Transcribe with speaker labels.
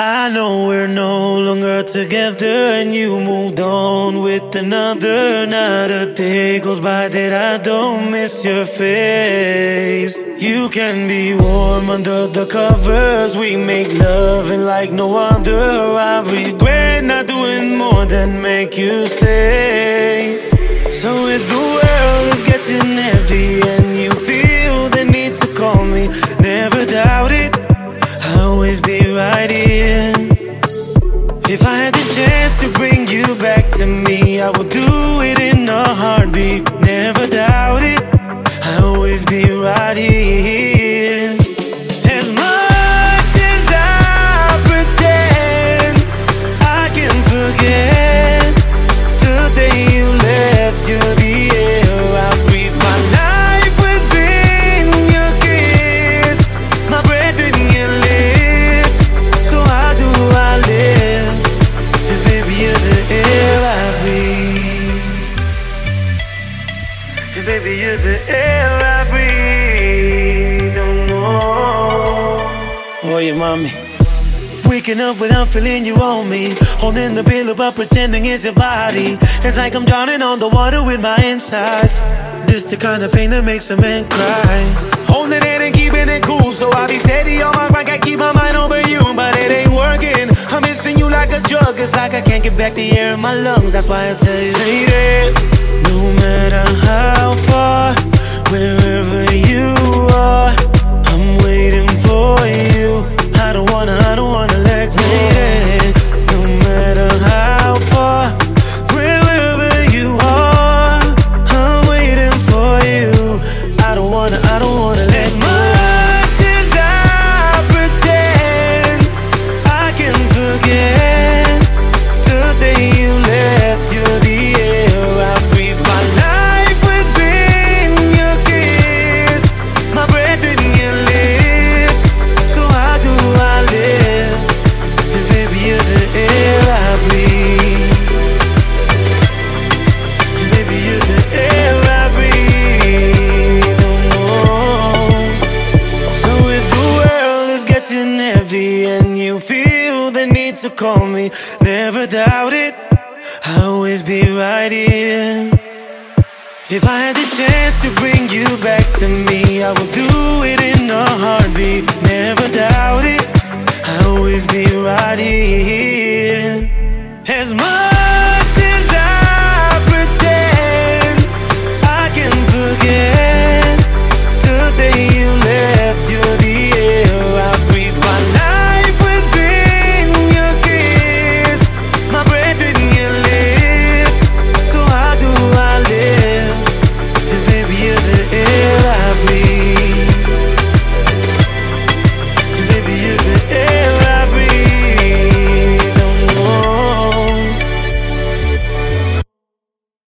Speaker 1: I know we're no longer together and you moved on with another. Not a day goes by that I don't miss your face. You can be warm under the covers. We make love and like no other. I regret not doing more than make you stay. So if the world is getting heavy and you feel the need to call me, never doubt it. I'll always be right here. If baby you're the air I breathe. Oh, no more. Oh, yeah, mommy. Waking up without feeling you on me. Holding the pillow but pretending it's your body. It's like I'm drowning on the water with my insides. This the kind of pain that makes a man cry. Holding it and keeping it cool. It's like I can't get back the air in my lungs. That's why I tell you, lady. No matter how far, wherever to call me, never doubt it. I'll always be right here. If I had the chance to bring you back to me, I would do it in a heartbeat. Never doubt it. I'll always be right here. As much